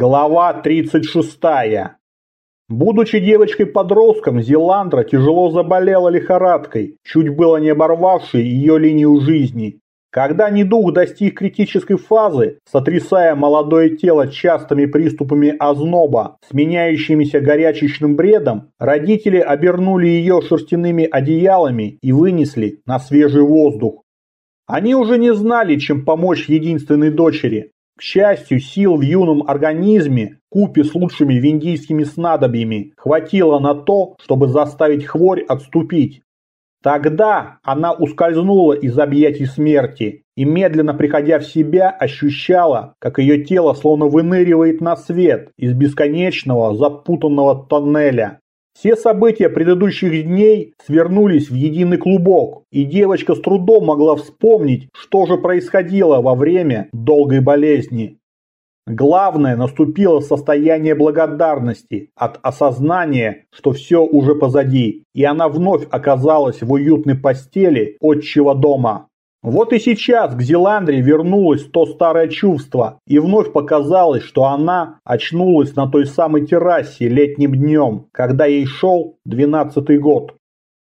Глава 36. Будучи девочкой-подростком, Зеландра тяжело заболела лихорадкой, чуть было не оборвавшей ее линию жизни. Когда недуг достиг критической фазы, сотрясая молодое тело частыми приступами озноба, сменяющимися горячечным бредом, родители обернули ее шерстяными одеялами и вынесли на свежий воздух. Они уже не знали, чем помочь единственной дочери, к счастью, сил в юном организме, купе с лучшими виндийскими снадобьями, хватило на то, чтобы заставить хворь отступить. Тогда она ускользнула из объятий смерти и, медленно приходя в себя, ощущала, как ее тело словно выныривает на свет из бесконечного запутанного тоннеля. Все события предыдущих дней свернулись в единый клубок, и девочка с трудом могла вспомнить, что же происходило во время долгой болезни. Главное, наступило состояние благодарности от осознания, что все уже позади, и она вновь оказалась в уютной постели отчего дома. Вот и сейчас к Зеландре вернулось то старое чувство, и вновь показалось, что она очнулась на той самой террасе летним днем, когда ей шел двенадцатый год.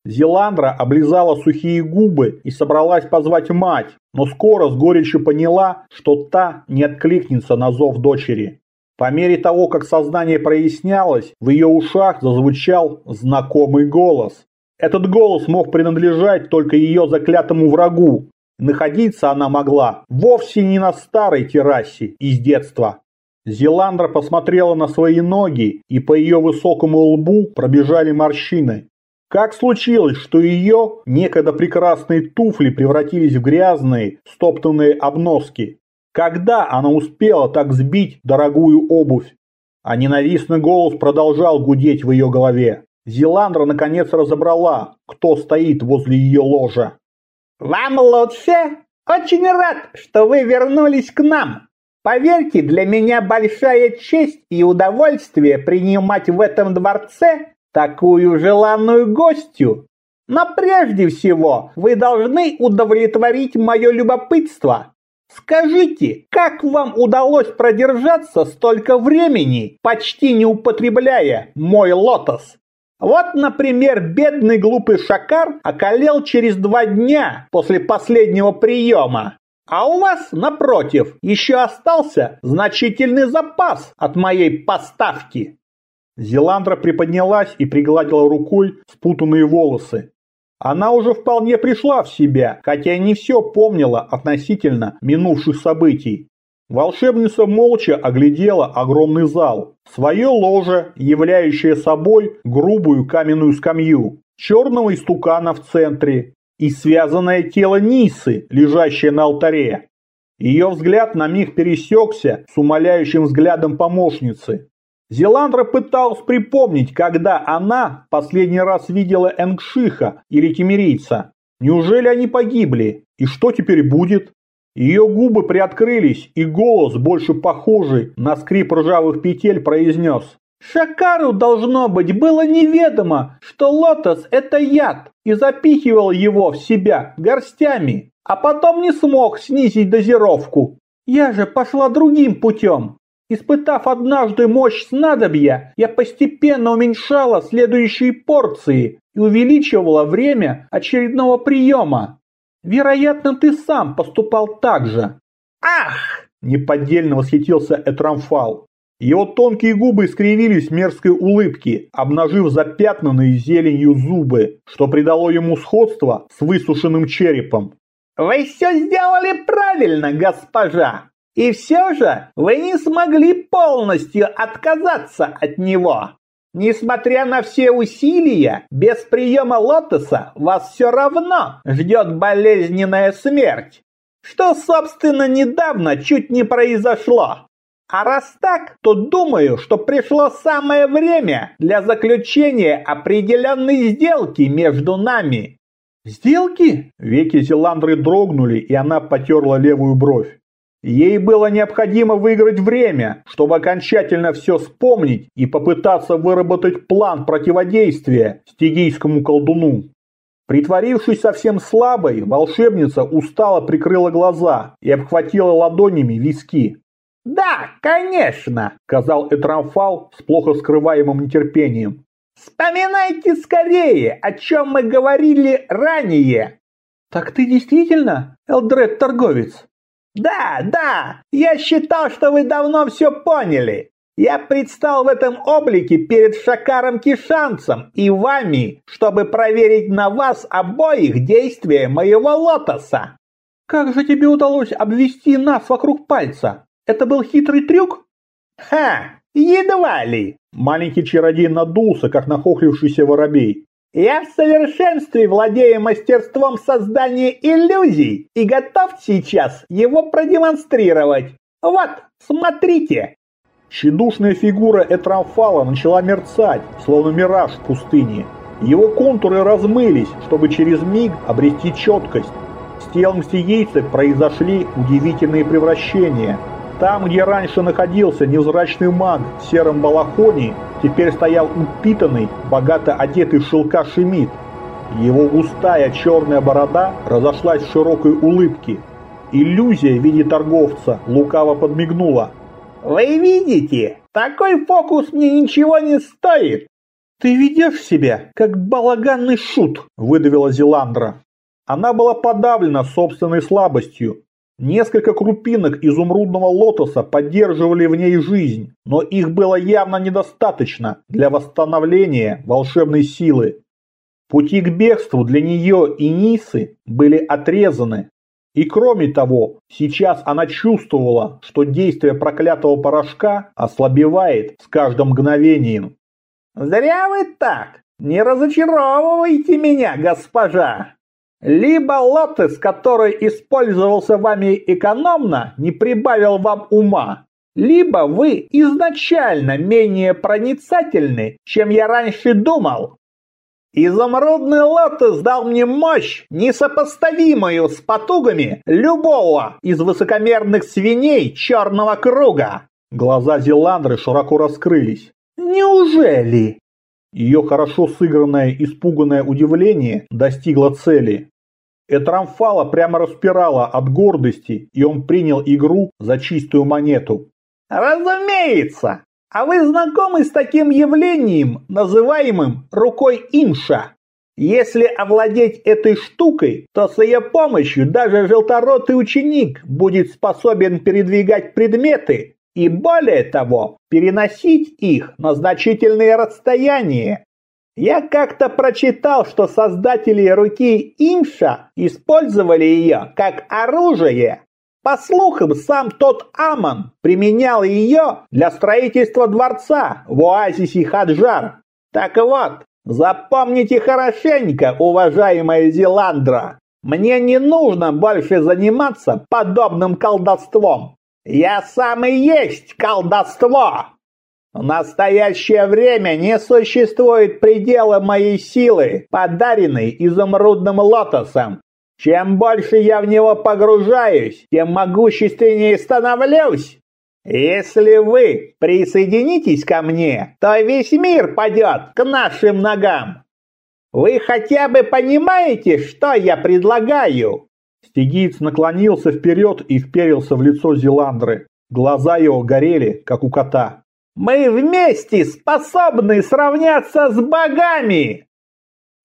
Зеландра облизала сухие губы и собралась позвать мать, но скоро с горечью поняла, что та не откликнется на зов дочери. По мере того, как сознание прояснялось, в ее ушах зазвучал знакомый голос. Этот голос мог принадлежать только ее заклятому врагу, Находиться она могла вовсе не на старой террасе из детства. Зеландра посмотрела на свои ноги, и по ее высокому лбу пробежали морщины. Как случилось, что ее некогда прекрасные туфли превратились в грязные, стоптанные обноски? Когда она успела так сбить дорогую обувь? А ненавистный голос продолжал гудеть в ее голове. Зеландра наконец разобрала, кто стоит возле ее ложа. «Вам лучше? Очень рад, что вы вернулись к нам. Поверьте, для меня большая честь и удовольствие принимать в этом дворце такую желанную гостью. Но прежде всего вы должны удовлетворить мое любопытство. Скажите, как вам удалось продержаться столько времени, почти не употребляя мой лотос? Вот, например, бедный глупый шакар околел через два дня после последнего приема. А у вас, напротив, еще остался значительный запас от моей поставки. Зеландра приподнялась и пригладила рукой спутанные волосы. Она уже вполне пришла в себя, хотя не все помнила относительно минувших событий. Волшебница молча оглядела огромный зал. Свое ложе, являющее собой грубую каменную скамью, черного истукана в центре и связанное тело Нисы, лежащее на алтаре. Ее взгляд на миг пересекся с умоляющим взглядом помощницы. Зеландра пыталась припомнить, когда она последний раз видела Энгшиха или Кемерийца. Неужели они погибли? И что теперь будет? Ее губы приоткрылись, и голос, больше похожий на скрип ржавых петель, произнес. Шакару, должно быть, было неведомо, что лотос – это яд, и запихивал его в себя горстями, а потом не смог снизить дозировку. Я же пошла другим путем. Испытав однажды мощь снадобья, я постепенно уменьшала следующие порции и увеличивала время очередного приема. Вероятно, ты сам поступал так же. Ах! Неподдельно восхитился Этрамфал. Его тонкие губы искривились в мерзкой улыбке, обнажив запятнанные зеленью зубы, что придало ему сходство с высушенным черепом. «Вы все сделали правильно, госпожа! И все же вы не смогли полностью отказаться от него!» Несмотря на все усилия, без приема лотоса вас все равно ждет болезненная смерть. Что, собственно, недавно чуть не произошло. А раз так, то думаю, что пришло самое время для заключения определенной сделки между нами. Сделки? Веки Зеландры дрогнули, и она потерла левую бровь. Ей было необходимо выиграть время, чтобы окончательно все вспомнить и попытаться выработать план противодействия стигийскому колдуну. Притворившись совсем слабой, волшебница устало прикрыла глаза и обхватила ладонями виски. «Да, конечно», — сказал Этрамфал с плохо скрываемым нетерпением. «Вспоминайте скорее, о чем мы говорили ранее». «Так ты действительно Элдред-торговец?» «Да, да, я считал, что вы давно все поняли. Я предстал в этом облике перед Шакаром Кишанцем и вами, чтобы проверить на вас обоих действия моего лотоса». «Как же тебе удалось обвести нас вокруг пальца? Это был хитрый трюк?» «Ха, едва ли!» Маленький чародей надулся, как нахохлившийся воробей. Я в совершенстве владею мастерством создания иллюзий и готов сейчас его продемонстрировать. Вот, смотрите. Щедушная фигура Этрамфала начала мерцать, словно мираж в пустыне. Его контуры размылись, чтобы через миг обрести четкость. С телом стигийца произошли удивительные превращения – там, где раньше находился невзрачный маг в сером балахоне, теперь стоял упитанный, богато одетый в шелка шемит. Его густая черная борода разошлась в широкой улыбке. Иллюзия в виде торговца лукаво подмигнула. «Вы видите, такой фокус мне ничего не стоит!» «Ты ведешь себя, как балаганный шут», — выдавила Зеландра. Она была подавлена собственной слабостью, Несколько крупинок изумрудного лотоса поддерживали в ней жизнь, но их было явно недостаточно для восстановления волшебной силы. Пути к бегству для нее и Нисы были отрезаны. И кроме того, сейчас она чувствовала, что действие проклятого порошка ослабевает с каждым мгновением. «Зря вы так! Не разочаровывайте меня, госпожа!» Либо лотос, который использовался вами экономно, не прибавил вам ума, либо вы изначально менее проницательны, чем я раньше думал. Изумрудный лотос дал мне мощь, несопоставимую с потугами любого из высокомерных свиней черного круга. Глаза Зеландры широко раскрылись. Неужели? Ее хорошо сыгранное испуганное удивление достигло цели. Этрамфала прямо распирала от гордости, и он принял игру за чистую монету. «Разумеется! А вы знакомы с таким явлением, называемым рукой имша? Если овладеть этой штукой, то с ее помощью даже желторотый ученик будет способен передвигать предметы и, более того, переносить их на значительные расстояния. Я как-то прочитал, что создатели руки Имша использовали ее как оружие. По слухам, сам тот Аман применял ее для строительства дворца в оазисе Хаджар. Так вот, запомните хорошенько, уважаемая Зеландра, мне не нужно больше заниматься подобным колдовством. Я сам и есть колдовство. В настоящее время не существует предела моей силы, подаренной изумрудным лотосом. Чем больше я в него погружаюсь, тем могущественнее становлюсь. Если вы присоединитесь ко мне, то весь мир падет к нашим ногам. Вы хотя бы понимаете, что я предлагаю?» Стигиец наклонился вперед и вперился в лицо Зеландры. Глаза его горели, как у кота. Мы вместе способны сравняться с богами!»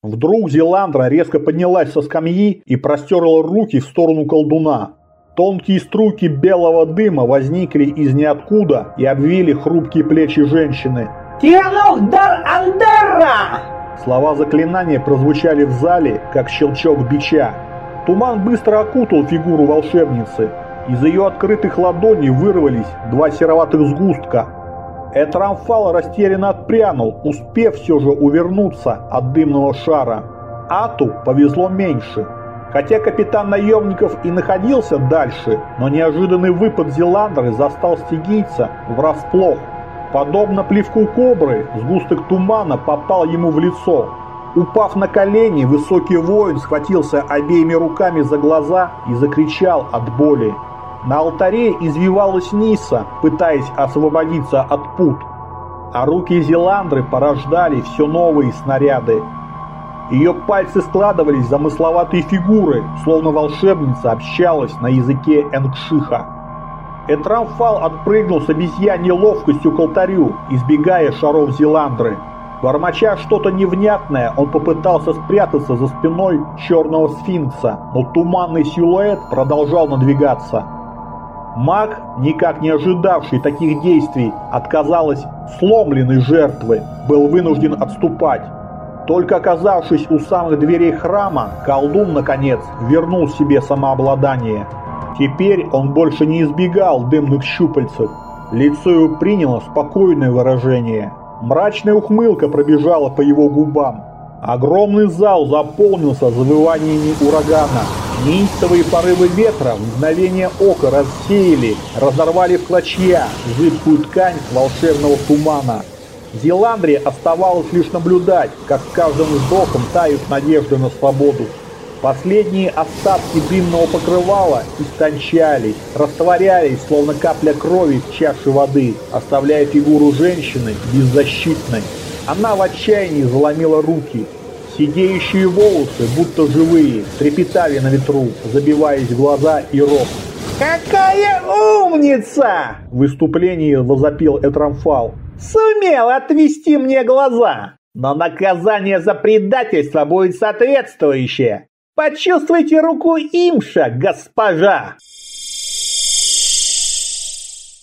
Вдруг Зеландра резко поднялась со скамьи и простерла руки в сторону колдуна. Тонкие струйки белого дыма возникли из ниоткуда и обвили хрупкие плечи женщины. «Тианух дар Андерра!» Слова заклинания прозвучали в зале, как щелчок бича. Туман быстро окутал фигуру волшебницы. Из ее открытых ладоней вырвались два сероватых сгустка, Этрамфал растерянно отпрянул, успев все же увернуться от дымного шара. Ату повезло меньше. Хотя капитан наемников и находился дальше, но неожиданный выпад Зеландры застал стигийца врасплох. Подобно плевку кобры, сгусток тумана попал ему в лицо. Упав на колени, высокий воин схватился обеими руками за глаза и закричал от боли. На алтаре извивалась Ниса, пытаясь освободиться от пут, а руки Зеландры порождали все новые снаряды. Ее пальцы складывались в замысловатые фигуры, словно волшебница общалась на языке Энгшиха. Этрамфал отпрыгнул с обезьяньей ловкостью к алтарю, избегая шаров Зеландры. Бормоча что-то невнятное, он попытался спрятаться за спиной черного сфинкса, но туманный силуэт продолжал надвигаться. Маг, никак не ожидавший таких действий, отказалась сломленной жертвы, был вынужден отступать. Только оказавшись у самых дверей храма, колдун, наконец, вернул себе самообладание. Теперь он больше не избегал дымных щупальцев. Лицо его приняло спокойное выражение. Мрачная ухмылка пробежала по его губам. Огромный зал заполнился завываниями урагана. Неистовые порывы ветра в мгновение ока рассеяли, разорвали в клочья зыбкую ткань волшебного тумана. Зеландре оставалось лишь наблюдать, как с каждым вздохом тают надежды на свободу. Последние остатки дымного покрывала истончались, растворялись, словно капля крови в чаше воды, оставляя фигуру женщины беззащитной. Она в отчаянии заломила руки. Сидеющие волосы, будто живые, трепетали на ветру, забиваясь в глаза и рот. «Какая умница!» В выступлении возопил Этрамфал. «Сумел отвести мне глаза! Но наказание за предательство будет соответствующее! Почувствуйте руку имша, госпожа!»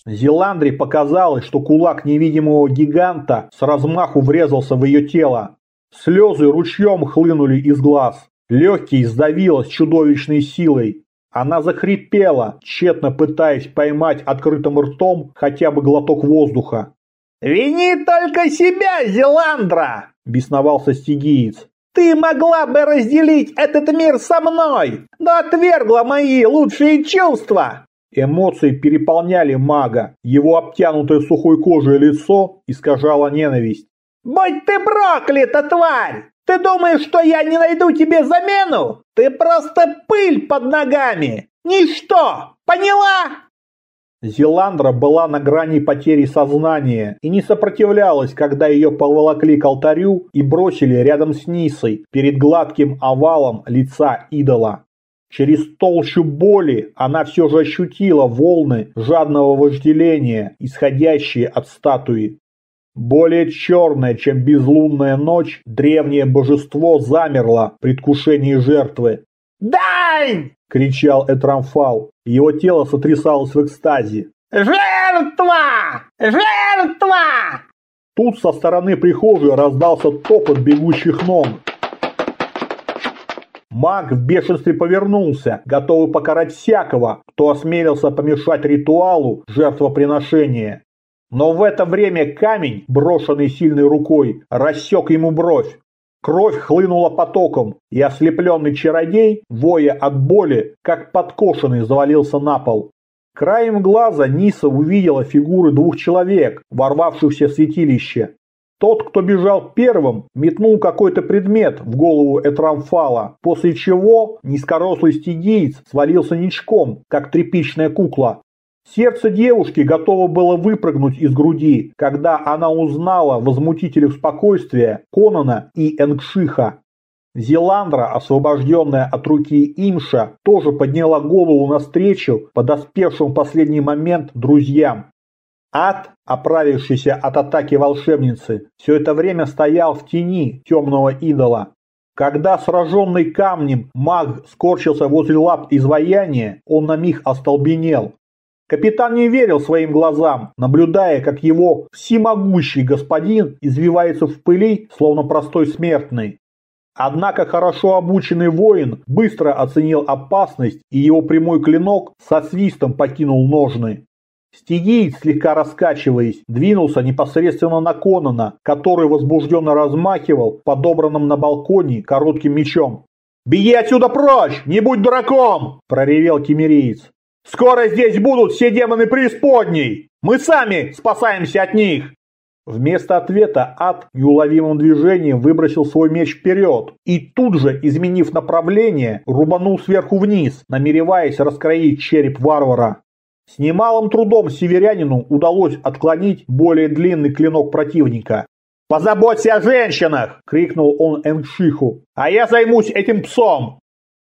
Зеландре показалось, что кулак невидимого гиганта с размаху врезался в ее тело. Слезы ручьем хлынули из глаз. Легкий сдавило с чудовищной силой. Она захрипела, тщетно пытаясь поймать открытым ртом хотя бы глоток воздуха. «Вини только себя, Зеландра!» – бесновался стигиец. Ты могла бы разделить этот мир со мной, но отвергла мои лучшие чувства!» Эмоции переполняли мага, его обтянутое сухой кожей лицо искажало ненависть. «Будь ты проклята, тварь! Ты думаешь, что я не найду тебе замену? Ты просто пыль под ногами! Ничто! Поняла?» Зеландра была на грани потери сознания и не сопротивлялась, когда ее поволокли к алтарю и бросили рядом с Нисой, перед гладким овалом лица идола. Через толщу боли она все же ощутила волны жадного вожделения, исходящие от статуи. Более черное, чем безлунная ночь, древнее божество замерло в предвкушении жертвы. «Дай!» – кричал Этрамфал. Его тело сотрясалось в экстазе. «Жертва! Жертва!» Тут со стороны прихожей раздался топот бегущих ног. Маг в бешенстве повернулся, готовый покарать всякого, кто осмелился помешать ритуалу жертвоприношения. Но в это время камень, брошенный сильной рукой, рассек ему бровь. Кровь хлынула потоком, и ослепленный чародей, воя от боли, как подкошенный, завалился на пол. Краем глаза Ниса увидела фигуры двух человек, ворвавшихся в святилище. Тот, кто бежал первым, метнул какой-то предмет в голову Этрамфала, после чего низкорослый стигиец свалился ничком, как тряпичная кукла, Сердце девушки готово было выпрыгнуть из груди, когда она узнала возмутителей спокойствия Конана и Энгшиха. Зеландра, освобожденная от руки Имша, тоже подняла голову навстречу подоспевшим в последний момент друзьям. Ад, оправившийся от атаки волшебницы, все это время стоял в тени темного идола. Когда сраженный камнем маг скорчился возле лап изваяния, он на миг остолбенел, Капитан не верил своим глазам, наблюдая, как его всемогущий господин извивается в пыли, словно простой смертный. Однако хорошо обученный воин быстро оценил опасность, и его прямой клинок со свистом покинул ножны. Стигиец, слегка раскачиваясь, двинулся непосредственно на Конона, который возбужденно размахивал подобранным на балконе коротким мечом. «Беги отсюда прочь! Не будь дураком!» – проревел кемериец. Скоро здесь будут все демоны преисподней! Мы сами спасаемся от них!» Вместо ответа ад неуловимым движением выбросил свой меч вперед и тут же, изменив направление, рубанул сверху вниз, намереваясь раскроить череп варвара. С немалым трудом северянину удалось отклонить более длинный клинок противника. «Позаботься о женщинах!» – крикнул он Эншиху. «А я займусь этим псом!»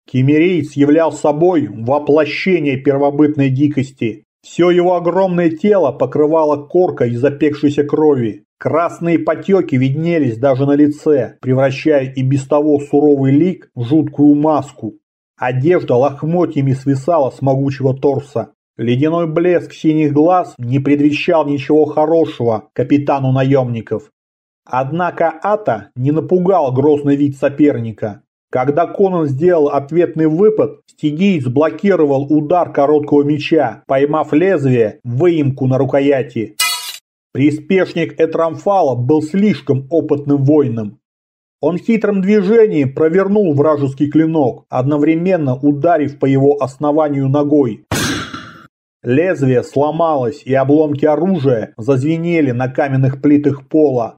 Кемерийц являл собой воплощение первобытной дикости. Все его огромное тело покрывало корка из запекшейся крови. Красные потеки виднелись даже на лице, превращая и без того суровый лик в жуткую маску. Одежда лохмотьями свисала с могучего торса. Ледяной блеск синих глаз не предвещал ничего хорошего капитану наемников. Однако Ата не напугал грозный вид соперника. Когда Конан сделал ответный выпад, стигиец блокировал удар короткого меча, поймав лезвие в выемку на рукояти. Приспешник Этрамфала был слишком опытным воином. Он хитрым движением провернул вражеский клинок, одновременно ударив по его основанию ногой. Лезвие сломалось, и обломки оружия зазвенели на каменных плитах пола.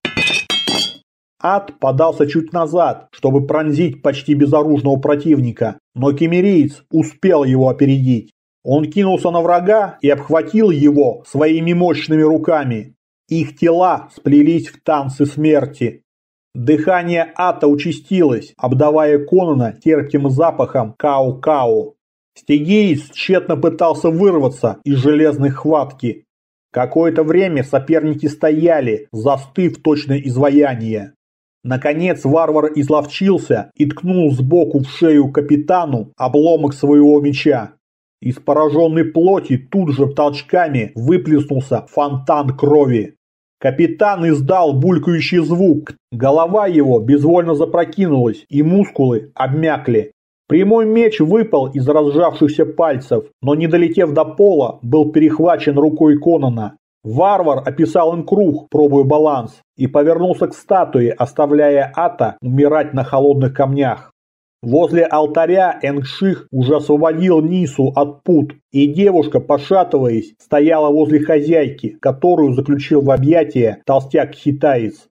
Ад подался чуть назад, чтобы пронзить почти безоружного противника, но кемериец успел его опередить. Он кинулся на врага и обхватил его своими мощными руками. Их тела сплелись в танцы смерти. Дыхание Ата участилось, обдавая Конана терпким запахом кау-кау. Стигиец тщетно пытался вырваться из железной хватки. Какое-то время соперники стояли, застыв точно изваяние. Наконец варвар изловчился и ткнул сбоку в шею капитану обломок своего меча. Из пораженной плоти тут же толчками выплеснулся фонтан крови. Капитан издал булькающий звук, голова его безвольно запрокинулась и мускулы обмякли. Прямой меч выпал из разжавшихся пальцев, но не долетев до пола, был перехвачен рукой Конона. Варвар описал им круг, пробуя баланс, и повернулся к статуе, оставляя Ата умирать на холодных камнях. Возле алтаря Энгших уже освободил Нису от пут, и девушка, пошатываясь, стояла возле хозяйки, которую заключил в объятия толстяк-хитаец.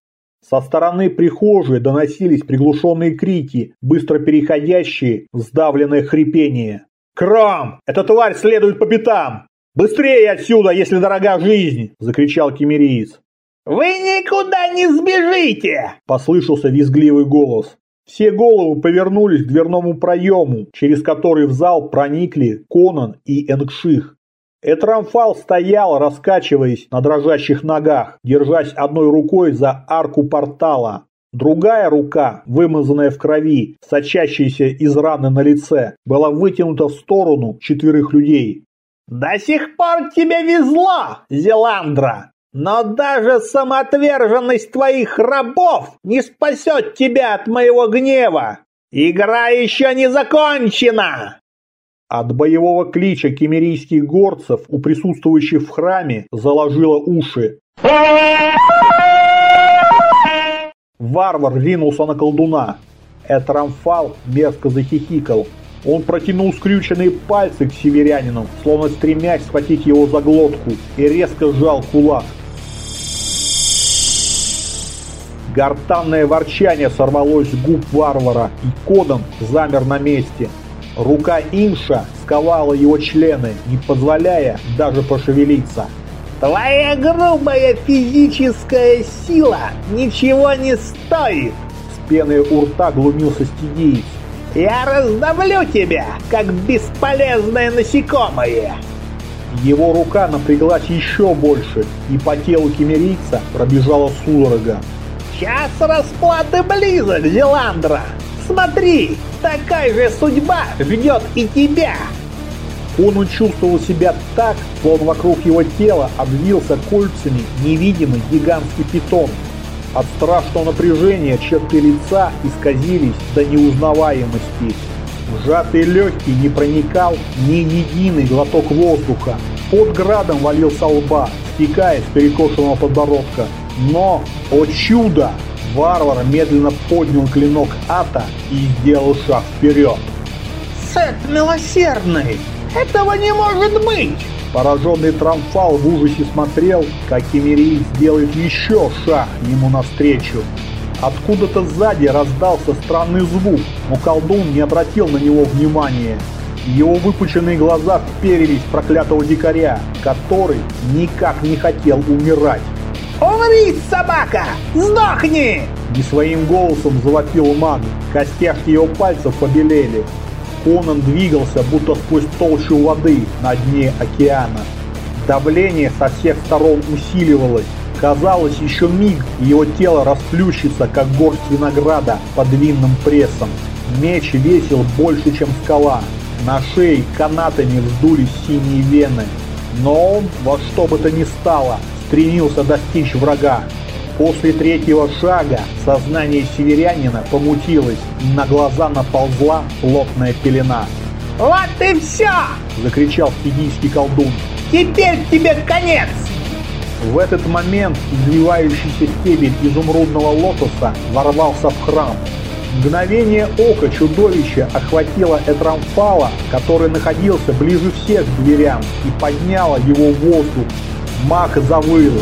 Со стороны прихожей доносились приглушенные крики, быстро переходящие в сдавленное хрипение. «Кром! Эта тварь следует по пятам! «Быстрее отсюда, если дорога жизнь!» – закричал кемериец. «Вы никуда не сбежите!» – послышался визгливый голос. Все головы повернулись к дверному проему, через который в зал проникли Конан и Энгших. Этрамфал стоял, раскачиваясь на дрожащих ногах, держась одной рукой за арку портала. Другая рука, вымазанная в крови, сочащаяся из раны на лице, была вытянута в сторону четверых людей. «До сих пор тебе везло, Зеландра, но даже самоотверженность твоих рабов не спасет тебя от моего гнева. Игра еще не закончена!» От боевого клича кемерийских горцев у присутствующих в храме заложило уши. Варвар ринулся на колдуна. Этрамфал мерзко захихикал. Он протянул скрюченные пальцы к северянину, словно стремясь схватить его за глотку, и резко сжал кулак. Гортанное ворчание сорвалось с губ варвара, и Кодан замер на месте. Рука Инша сковала его члены, не позволяя даже пошевелиться. «Твоя грубая физическая сила ничего не стоит!» С пеной у рта глумился стигиец. Я раздавлю тебя, как бесполезное насекомое!» Его рука напряглась еще больше, и по телу кемерийца пробежала судорога. «Час расплаты близок, Зеландра! Смотри, такая же судьба ждет и тебя!» Он чувствовал себя так, словно вокруг его тела обвился кольцами невидимый гигантский питон, от страшного напряжения черты лица исказились до неузнаваемости. В сжатые легкие не проникал ни единый глоток воздуха. Под градом валился лба, стекая с перекошенного подбородка. Но, о чудо, варвар медленно поднял клинок ата и сделал шаг вперед. «Сет милосердный! Этого не может быть!» Пораженный Трамфал в ужасе смотрел, как Кемерий сделает еще шаг ему навстречу. Откуда-то сзади раздался странный звук, но колдун не обратил на него внимания. Его выпученные глаза вперились в проклятого дикаря, который никак не хотел умирать. «Умри, собака! Сдохни!» Не своим голосом завопил маг. Костяшки его пальцев побелели. Конан двигался, будто сквозь толщу воды на дне океана. Давление со всех сторон усиливалось. Казалось, еще миг, и его тело расплющится, как горсть винограда под винным прессом. Меч весил больше, чем скала. На шее канатами вздулись синие вены. Но он, во что бы то ни стало, стремился достичь врага. После третьего шага сознание северянина помутилось, на глаза наползла плотная пелена. «Вот и все!» – закричал стигийский колдун. «Теперь тебе конец!» В этот момент извивающийся стебель изумрудного лотоса ворвался в храм. Мгновение ока чудовища охватило Этрамфала, который находился ближе всех к дверям, и подняло его в воздух. Маг завыл.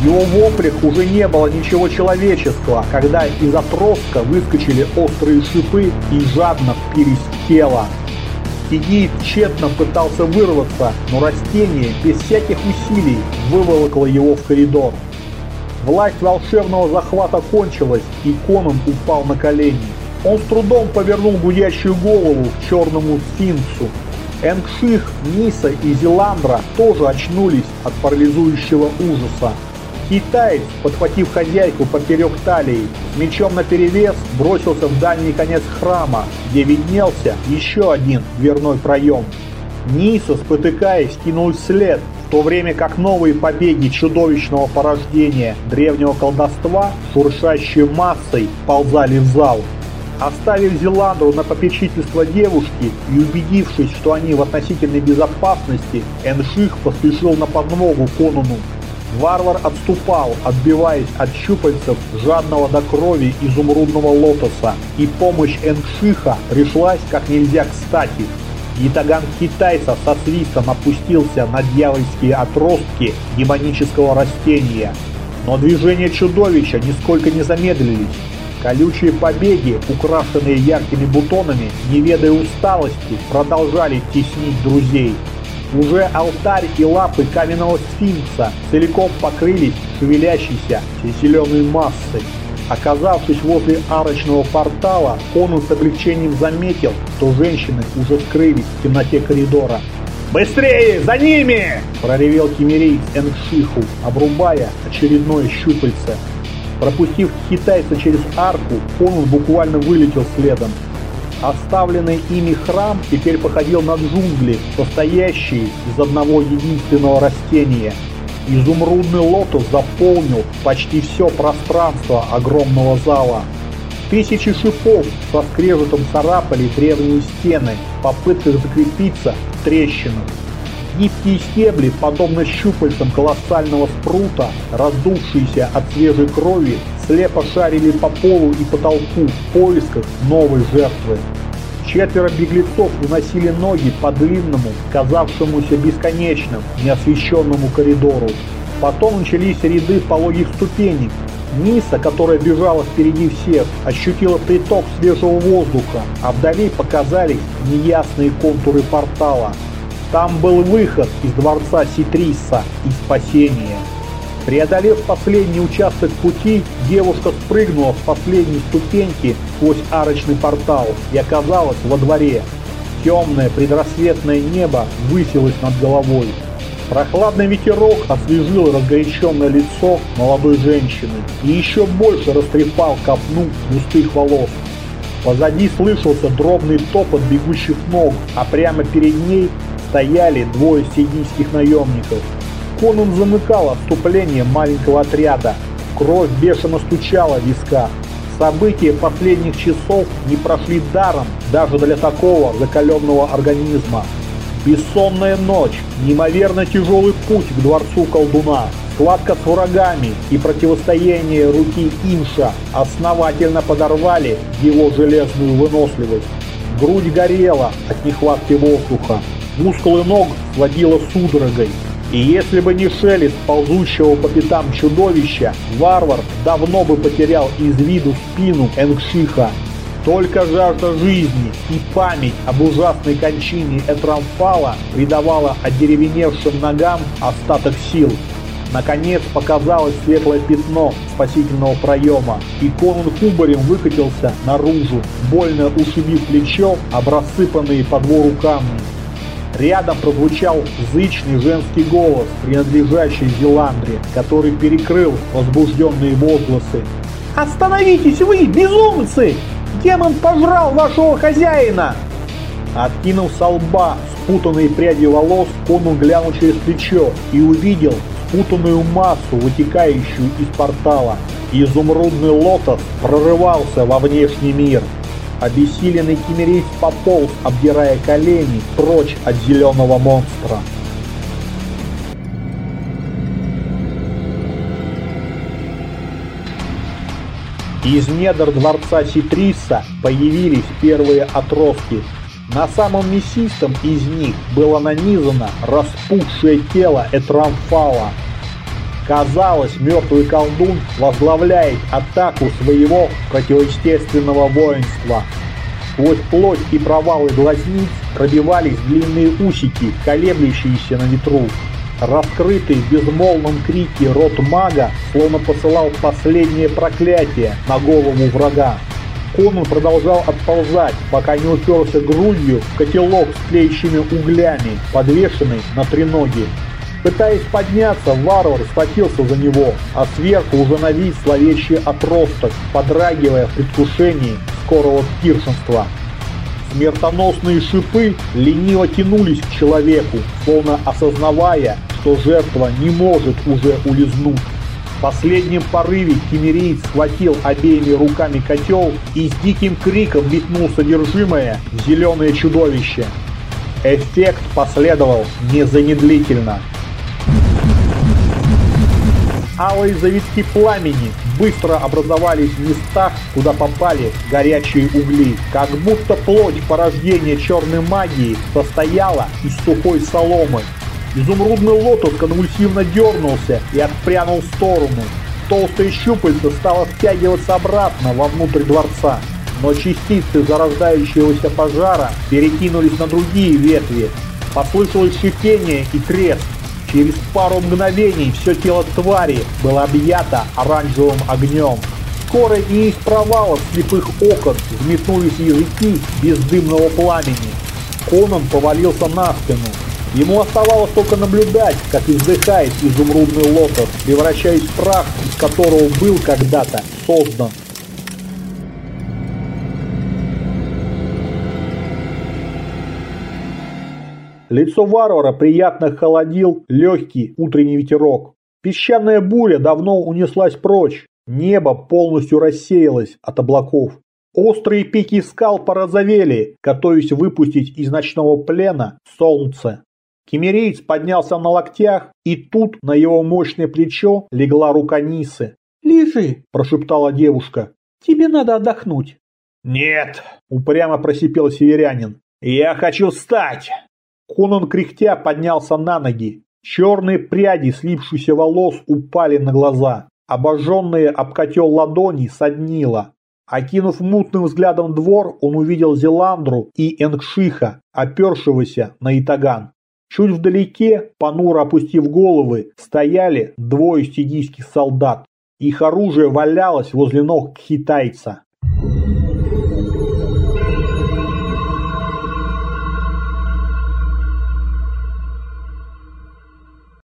В его воплях уже не было ничего человеческого, когда из отростка выскочили острые шипы и жадно впились в тело. Тигиев тщетно пытался вырваться, но растение без всяких усилий выволокло его в коридор. Власть волшебного захвата кончилась, и Конан упал на колени. Он с трудом повернул гудящую голову к черному сфинксу. Энгших, Ниса и Зеландра тоже очнулись от парализующего ужаса. Китаец, подхватив хозяйку поперек талии, мечом наперевес бросился в дальний конец храма, где виднелся еще один дверной проем. Ниса, спотыкаясь, кинулась вслед, в то время как новые побеги чудовищного порождения древнего колдовства, шуршащей массой, ползали в зал. Оставив Зеландру на попечительство девушки и убедившись, что они в относительной безопасности, Энших поспешил на подмогу Конуну Варвар отступал, отбиваясь от щупальцев жадного до крови изумрудного лотоса, и помощь Энгшиха пришлась как нельзя кстати. Ятаган китайца со свистом опустился на дьявольские отростки демонического растения. Но движения чудовища нисколько не замедлились. Колючие побеги, украшенные яркими бутонами, не ведая усталости, продолжали теснить друзей. Уже алтарь и лапы каменного сфинкса целиком покрылись шевелящейся зеленой массой. Оказавшись возле арочного портала, он с облегчением заметил, что женщины уже скрылись в темноте коридора. «Быстрее! За ними!» – проревел кемерейц Эншиху, обрубая очередное щупальце. Пропустив китайца через арку, он буквально вылетел следом. Оставленный ими храм теперь походил на джунгли, состоящие из одного единственного растения. Изумрудный лотос заполнил почти все пространство огромного зала. Тысячи шипов со скрежетом царапали древние стены в попытках закрепиться в трещинах. Гибкие стебли, подобно щупальцам колоссального спрута, раздувшиеся от свежей крови, слепо шарили по полу и потолку в поисках новой жертвы. Четверо беглецов уносили ноги по длинному, казавшемуся бесконечным, неосвещенному коридору. Потом начались ряды пологих ступенек. Ниса, которая бежала впереди всех, ощутила приток свежего воздуха, а вдали показались неясные контуры портала. Там был выход из дворца Ситриса и спасение. Преодолев последний участок пути, девушка спрыгнула с последней ступеньки сквозь арочный портал и оказалась во дворе. Темное предрассветное небо высилось над головой. Прохладный ветерок освежил разгоряченное лицо молодой женщины и еще больше растрепал копну густых волос. Позади слышался дробный топот бегущих ног, а прямо перед ней стояли двое сидийских наемников – Конан замыкал отступление маленького отряда. Кровь бешено стучала в висках. События последних часов не прошли даром даже для такого закаленного организма. Бессонная ночь, неимоверно тяжелый путь к дворцу колдуна, схватка с врагами и противостояние руки Инша основательно подорвали его железную выносливость. Грудь горела от нехватки воздуха, мускулы ног сводило судорогой, и если бы не шелест ползущего по пятам чудовища, варвар давно бы потерял из виду спину Энгшиха. Только жажда жизни и память об ужасной кончине Этрамфала придавала одеревеневшим ногам остаток сил. Наконец показалось светлое пятно спасительного проема, и Конун кубарем выкатился наружу, больно ушибив плечо об рассыпанные по двору камни. Рядом прозвучал зычный женский голос, принадлежащий Зеландре, который перекрыл возбужденные возгласы. «Остановитесь вы, безумцы! Демон пожрал вашего хозяина!» Откинув со лба спутанные пряди волос, Конун глянул через плечо и увидел спутанную массу, вытекающую из портала. Изумрудный лотос прорывался во внешний мир. Обессиленный кемерийц пополз, обдирая колени, прочь от зеленого монстра. Из недр дворца Ситриса появились первые отростки. На самом мясистом из них было нанизано распухшее тело Этрамфала. Казалось, мертвый колдун возглавляет атаку своего противоестественного воинства. Сквозь плоть и провалы глазниц пробивались длинные усики, колеблющиеся на ветру. Раскрытый в безмолвном крике рот мага словно посылал последнее проклятие на голову врага. Конун продолжал отползать, пока не уперся грудью в котелок с тлеющими углями, подвешенный на треноге. Пытаясь подняться, варвар схватился за него, а сверху уже навис зловещий отросток, подрагивая в предвкушении скорого пиршенства. Смертоносные шипы лениво тянулись к человеку, словно осознавая, что жертва не может уже улизнуть. В последнем порыве кемериец схватил обеими руками котел и с диким криком метнул содержимое в зеленое чудовище. Эффект последовал незамедлительно. Алые завитки пламени быстро образовались в местах, куда попали горячие угли, как будто плоть порождения черной магии состояла из сухой соломы. Изумрудный лотос конвульсивно дернулся и отпрянул в сторону. Толстое щупальце стало втягиваться обратно вовнутрь дворца, но частицы зарождающегося пожара перекинулись на другие ветви. Послышалось шипение и треск. Через пару мгновений все тело твари было объято оранжевым огнем. Скоро и из провалов слепых окон взметнулись языки бездымного пламени. Конан повалился на спину. Ему оставалось только наблюдать, как издыхает изумрудный лотос, превращаясь в прах, из которого был когда-то создан Лицо варвара приятно холодил легкий утренний ветерок. Песчаная буря давно унеслась прочь. Небо полностью рассеялось от облаков. Острые пики скал порозовели, готовясь выпустить из ночного плена солнце. Кемерейц поднялся на локтях, и тут на его мощное плечо легла рука Нисы. «Лежи», – прошептала девушка. «Тебе надо отдохнуть». «Нет», – упрямо просипел северянин. «Я хочу встать!» Конан кряхтя поднялся на ноги. Черные пряди слипшихся волос упали на глаза. Обожженные об котел ладони соднило. Окинув мутным взглядом двор, он увидел Зеландру и Энгшиха, опершегося на Итаган. Чуть вдалеке, понуро опустив головы, стояли двое стигийских солдат. Их оружие валялось возле ног китайца.